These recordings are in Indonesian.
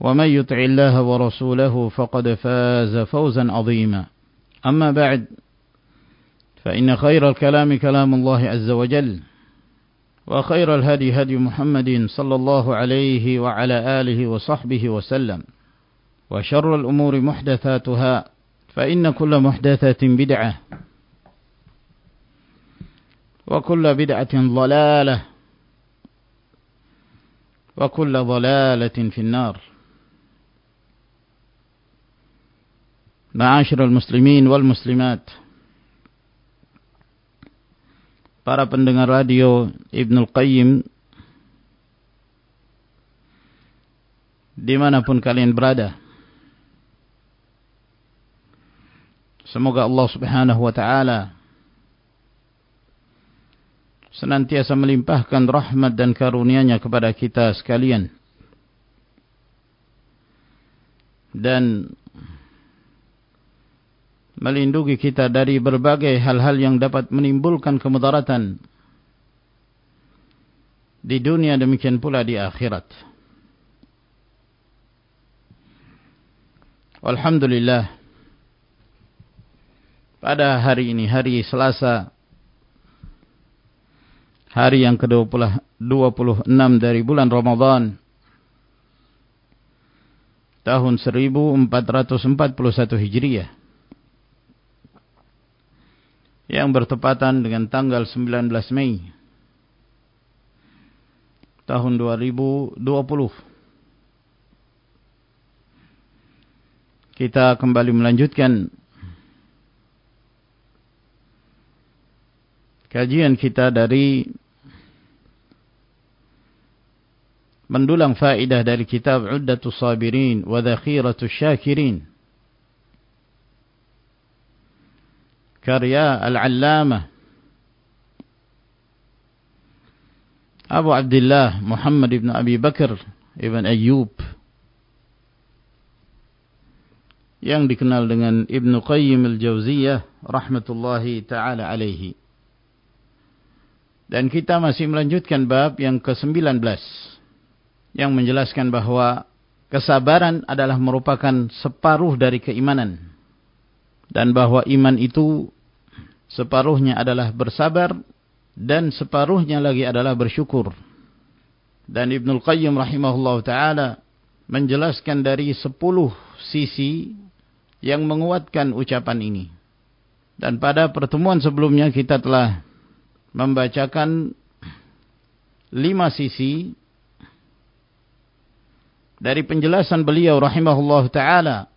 ومن يطع الله ورسوله فقد فاز فوزا عظيما. أما بعد فإن خير الكلام كلام الله عز وجل وخير الهدي هدي محمد صلى الله عليه وعلى آله وصحبه وسلم وشر الأمور محدثاتها فإن كل محدثة بدعة وكل بدعة ضلالة وكل ضلالة في النار. Ma'asyiral muslimin wal muslimat. Para pendengar radio Ibnul Qayyim Di mana pun kalian berada Semoga Allah subhanahu wa ta'ala Senantiasa melimpahkan rahmat dan karunia-Nya kepada kita sekalian. Dan melindungi kita dari berbagai hal-hal yang dapat menimbulkan kemudaratan. Di dunia demikian pula di akhirat. Alhamdulillah. Pada hari ini hari Selasa hari yang ke-26 dari bulan Ramadan tahun 1441 Hijriah yang bertepatan dengan tanggal 19 Mei tahun 2020. Kita kembali melanjutkan kajian kita dari mendulang faedah dari kitab Uddatus Sabirin wa Dhakhiratus Syakirin karya Al-Allamah. Abu Abdullah Muhammad ibn Abi Bakar ibn Ayyub. Yang dikenal dengan Ibn Qayyim al-Jauziyah rahmatullahi taala alaihi. Dan kita masih melanjutkan bab yang ke-19 yang menjelaskan bahwa kesabaran adalah merupakan separuh dari keimanan. Dan bahwa iman itu separuhnya adalah bersabar dan separuhnya lagi adalah bersyukur. Dan Ibnul Qayyim rahimahullah ta'ala menjelaskan dari sepuluh sisi yang menguatkan ucapan ini. Dan pada pertemuan sebelumnya kita telah membacakan lima sisi dari penjelasan beliau rahimahullah taala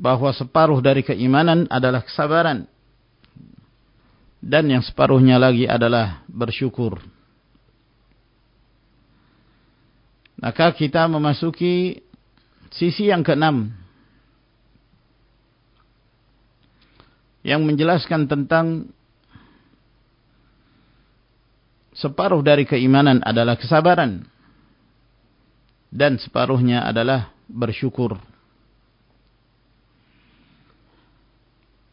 bahwa separuh dari keimanan adalah kesabaran dan yang separuhnya lagi adalah bersyukur. Maka kita memasuki sisi yang keenam yang menjelaskan tentang separuh dari keimanan adalah kesabaran dan separuhnya adalah bersyukur.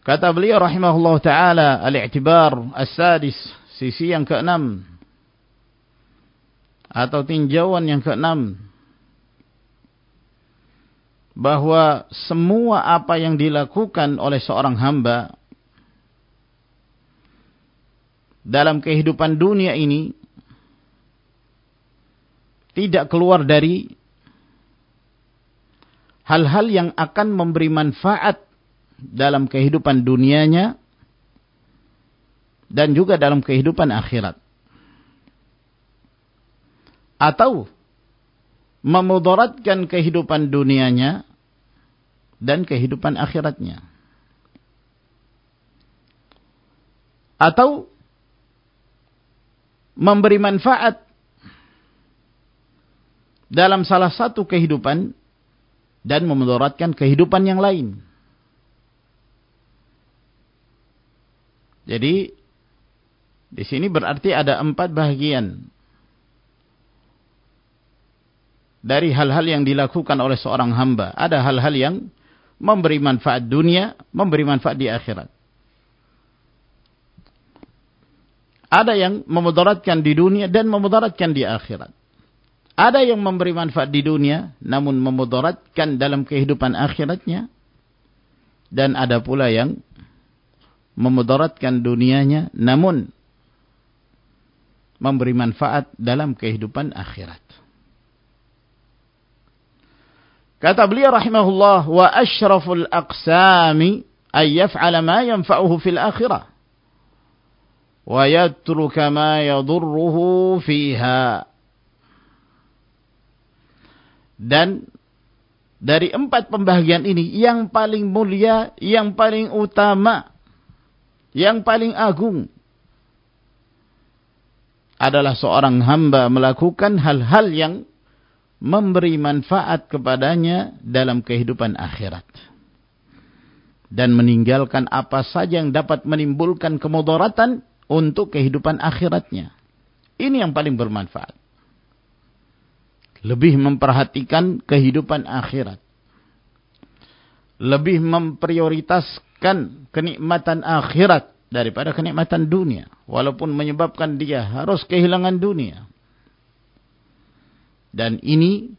Kata beliau rahimahullah taala al-i'tibar as-sadis sisi yang keenam. Atau tinjauan yang keenam. Bahwa semua apa yang dilakukan oleh seorang hamba dalam kehidupan dunia ini tidak keluar dari hal-hal yang akan memberi manfaat dalam kehidupan dunianya dan juga dalam kehidupan akhirat. Atau memudaratkan kehidupan dunianya dan kehidupan akhiratnya. Atau memberi manfaat dalam salah satu kehidupan dan memudaratkan kehidupan yang lain. Jadi di sini berarti ada empat bagian dari hal-hal yang dilakukan oleh seorang hamba. Ada hal-hal yang memberi manfaat dunia, memberi manfaat di akhirat. Ada yang memudaratkan di dunia dan memudaratkan di akhirat. Ada yang memberi manfaat di dunia namun memudaratkan dalam kehidupan akhiratnya. Dan ada pula yang memudaratkan dunianya namun memberi manfaat dalam kehidupan akhirat. Kata beliau rahimahullah wa asyraful aqsami ay yaf'ala ma yanfa'uhu fil akhirah wa yatruka ma yadurruhu fiha. Dan dari empat pembahagian ini yang paling mulia, yang paling utama yang paling agung adalah seorang hamba melakukan hal-hal yang memberi manfaat kepadanya dalam kehidupan akhirat dan meninggalkan apa saja yang dapat menimbulkan kemudaratan untuk kehidupan akhiratnya. Ini yang paling bermanfaat. Lebih memperhatikan kehidupan akhirat. Lebih memprioritaskan kan kenikmatan akhirat daripada kenikmatan dunia. Walaupun menyebabkan dia harus kehilangan dunia. Dan ini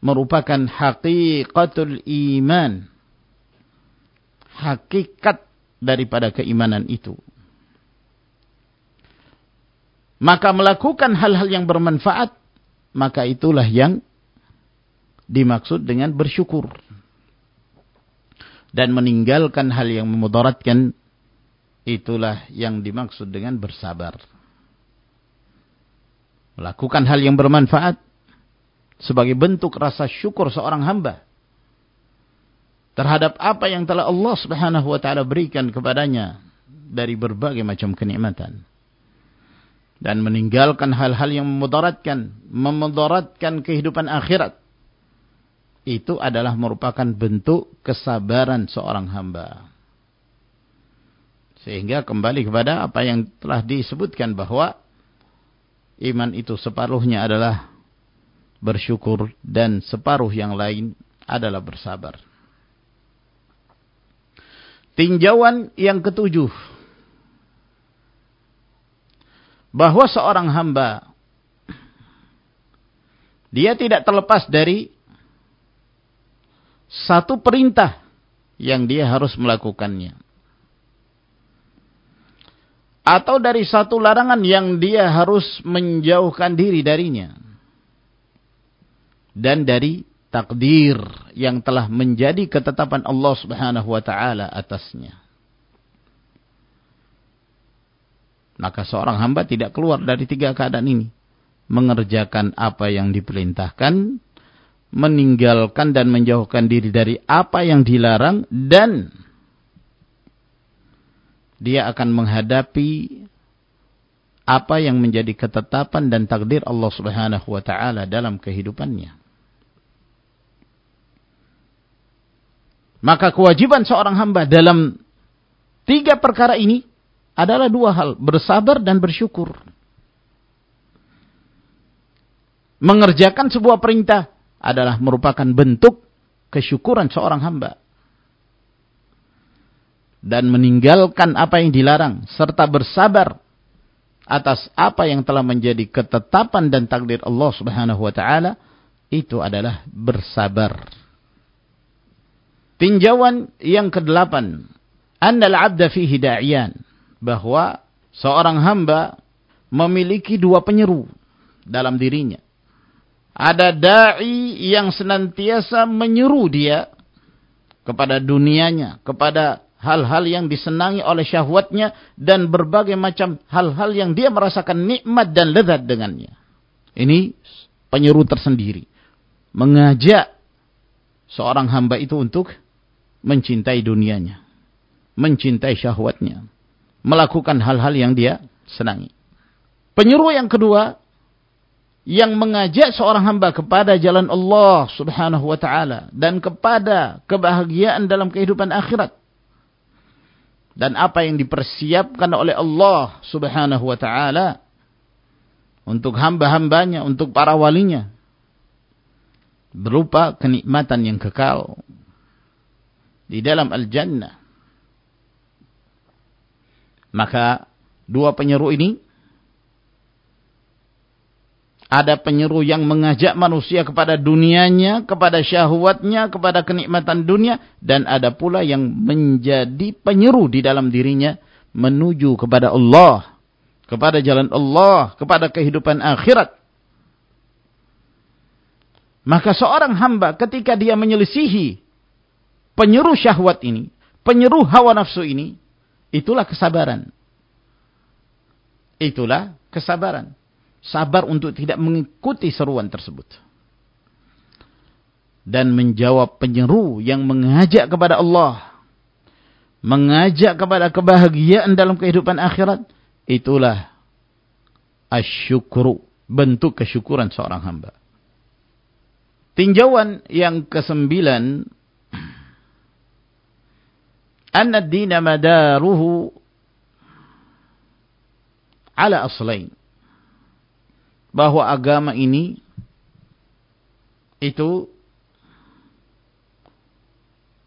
merupakan hakikatul iman. Hakikat daripada keimanan itu. Maka melakukan hal-hal yang bermanfaat, maka itulah yang dimaksud dengan bersyukur dan meninggalkan hal yang memudaratkan itulah yang dimaksud dengan bersabar. Melakukan hal yang bermanfaat sebagai bentuk rasa syukur seorang hamba terhadap apa yang telah Allah Subhanahu wa taala berikan kepadanya dari berbagai macam kenikmatan dan meninggalkan hal-hal yang memudaratkan memudaratkan kehidupan akhirat itu adalah merupakan bentuk kesabaran seorang hamba. Sehingga kembali kepada apa yang telah disebutkan bahwa iman itu separuhnya adalah bersyukur dan separuh yang lain adalah bersabar. Tinjauan yang ketujuh. Bahwa seorang hamba dia tidak terlepas dari satu perintah yang dia harus melakukannya. Atau dari satu larangan yang dia harus menjauhkan diri darinya. Dan dari takdir yang telah menjadi ketetapan Allah subhanahu wa ta'ala atasnya. Maka seorang hamba tidak keluar dari tiga keadaan ini. mengerjakan apa yang diperintahkan, meninggalkan dan menjauhkan diri dari apa yang dilarang dan dia akan menghadapi apa yang menjadi ketetapan dan takdir Allah Subhanahu wa taala dalam kehidupannya. Maka kewajiban seorang hamba dalam tiga perkara ini adalah dua hal, bersabar dan bersyukur. Mengerjakan sebuah perintah adalah merupakan bentuk kesyukuran seorang hamba. Dan meninggalkan apa yang dilarang serta bersabar atas apa yang telah menjadi ketetapan dan takdir Allah Subhanahu wa taala itu adalah bersabar. Tinjauan yang kedelapan, annal 'abda fihi da'iyan, bahwa seorang hamba memiliki dua penyeru dalam dirinya. Ada dai yang senantiasa menyeru dia kepada dunianya, kepada hal-hal yang disenangi oleh syahwatnya dan berbagai macam hal-hal yang dia merasakan nikmat dan lezat dengannya. Ini penyeru tersendiri. Mengajak seorang hamba itu untuk mencintai dunianya, mencintai syahwatnya, melakukan hal-hal yang dia senangi. Penyeru yang kedua yang mengajak seorang hamba kepada jalan Allah Subhanahu wa taala dan kepada kebahagiaan dalam kehidupan akhirat. Dan apa yang dipersiapkan oleh Allah Subhanahu wa taala untuk hamba-hambanya, untuk para walinya berupa kenikmatan yang kekal di dalam al-jannah. Maka dua penyeru ini ada penyeru yang mengajak manusia kepada dunianya, kepada syahwatnya, kepada kenikmatan dunia. Dan ada pula yang menjadi penyeru di dalam dirinya menuju kepada Allah. Kepada jalan Allah, kepada kehidupan akhirat. Maka seorang hamba ketika dia menyelisihi penyeru syahwat ini, penyeru hawa nafsu ini, itulah kesabaran. Itulah kesabaran sabar untuk tidak mengikuti seruan tersebut. Dan menjawab penyeru yang mengajak kepada Allah. Mengajak kepada kebahagiaan dalam kehidupan akhirat. Itulah asyukru. Bentuk kesyukuran seorang hamba. Tinjauan yang kesembilan. Anna dina madaruhu ala aslain bahwa agama ini itu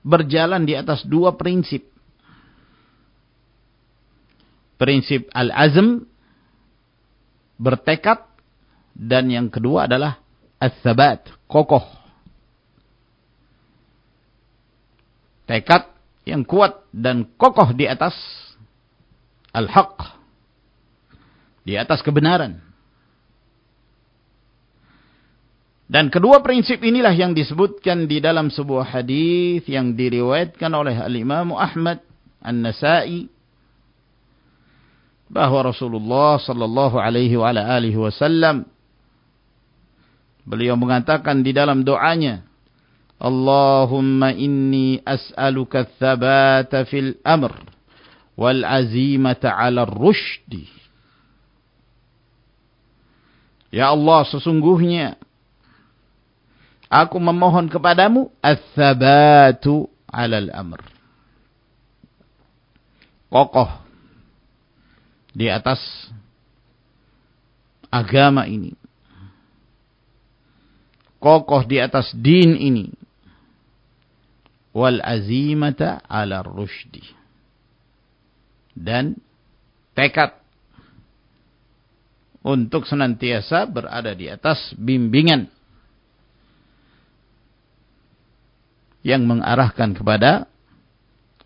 berjalan di atas dua prinsip. Prinsip al-azm, bertekad, dan yang kedua adalah as-sabat, kokoh. Tekad yang kuat dan kokoh di atas al-haq, di atas kebenaran. Dan kedua prinsip inilah yang disebutkan di dalam sebuah hadis yang diriwayatkan oleh Al-Imam Ahmad An-Nasa'i bahwa Rasulullah sallallahu alaihi wa alihi wasallam beliau mengatakan di dalam doanya Allahumma inni as'aluka tsabata fil amr wal azimata 'ala ar-rushd Ya Allah sesungguhnya Aku memohon kepadamu as-sabatu 'alal amr. Kokoh di atas agama ini. Kokoh di atas din ini. Wal azimata 'ala rushdi. Dan tekad untuk senantiasa berada di atas bimbingan yang mengarahkan kepada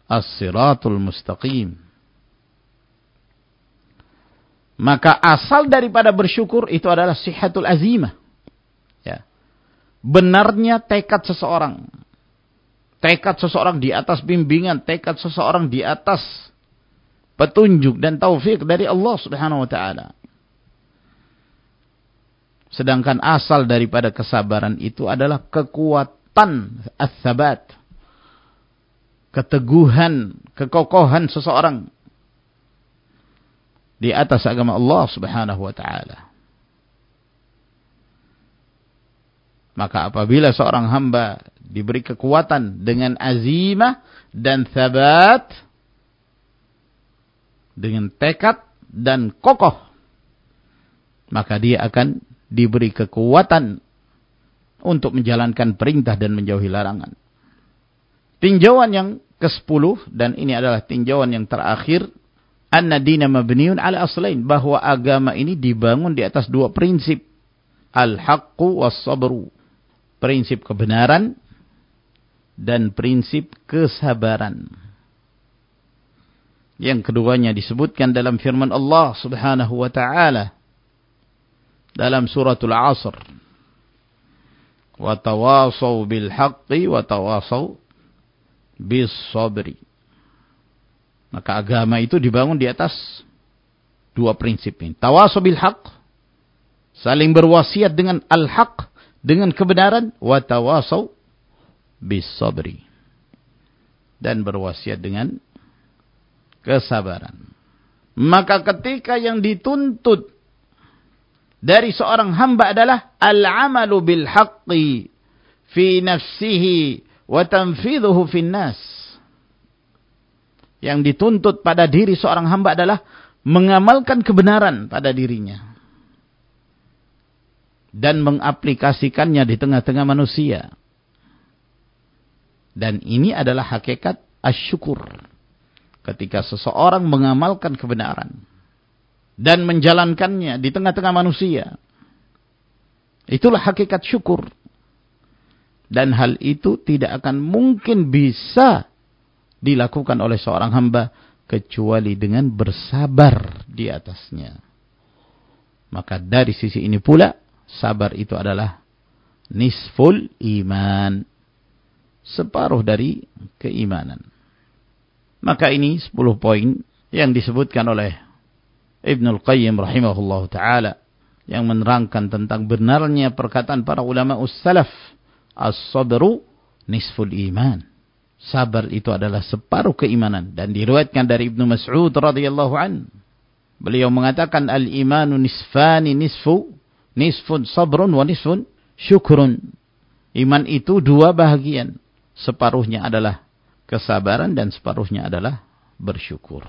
as-siratul mustaqim. Maka asal daripada bersyukur itu adalah sihatul azimah. Ya. Benarnya tekad seseorang. Tekad seseorang di atas bimbingan, tekad seseorang di atas petunjuk dan taufik dari Allah Subhanahu wa taala. Sedangkan asal daripada kesabaran itu adalah kekuatan as-sabat. Keteguhan, kekokohan seseorang di atas agama Allah Subhanahu wa taala. Maka apabila seorang hamba diberi kekuatan dengan azimah dan sabat dengan tekad dan kokoh maka dia akan diberi kekuatan untuk menjalankan perintah dan menjauhi larangan. Tinjauan yang ke-10 dan ini adalah tinjauan yang terakhir anna dina mabniun ala aslain bahwa agama ini dibangun di atas dua prinsip al-haqqu was-sabru prinsip kebenaran dan prinsip kesabaran. Yang keduanya disebutkan dalam firman Allah Subhanahu wa taala dalam suratul Asr. Wa tawasaw bil haqqi wa tawasaw bis sabri. Maka agama itu dibangun di atas dua prinsip ini. Tawasaw bil haqq saling berwasiat dengan al-haq dengan kebenaran wa tawasau bis sabri dan berwasiat dengan kesabaran. Maka ketika yang dituntut dari seorang hamba adalah al-amalu bil haqqi fi nafsihi wa tanfidhuhu fin nas. Yang dituntut pada diri seorang hamba adalah mengamalkan kebenaran pada dirinya dan mengaplikasikannya di tengah-tengah manusia. Dan ini adalah hakikat asyukur. Ketika seseorang mengamalkan kebenaran dan menjalankannya di tengah-tengah manusia. Itulah hakikat syukur. Dan hal itu tidak akan mungkin bisa dilakukan oleh seorang hamba kecuali dengan bersabar di atasnya. Maka dari sisi ini pula sabar itu adalah nisful iman. Separuh dari keimanan. Maka ini 10 poin yang disebutkan oleh Ibnul Qayyim rahimahullah ta'ala yang menerangkan tentang benarnya perkataan para ulama ussalaf as-sabru nisful iman sabar itu adalah separuh keimanan dan diriwayatkan dari Ibnu Mas'ud radhiyallahu an beliau mengatakan al-imanu nisfani nisfu Nisfun sabrun wa nisfun syukurun. Iman itu dua bahagian. Separuhnya adalah kesabaran dan separuhnya adalah bersyukur.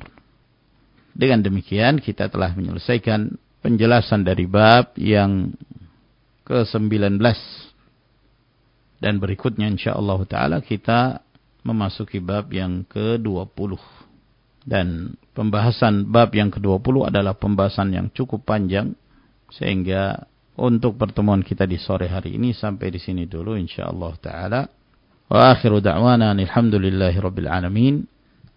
Dengan demikian kita telah menyelesaikan penjelasan dari bab yang ke-19. Dan berikutnya insyaAllah ta'ala kita memasuki bab yang ke-20. Dan pembahasan bab yang ke-20 adalah pembahasan yang cukup panjang. Sehingga untuk pertemuan kita di sore hari ini sampai di sini dulu insyaallah taala. Wa akhiru da'wana alhamdulillahi rabbil alamin.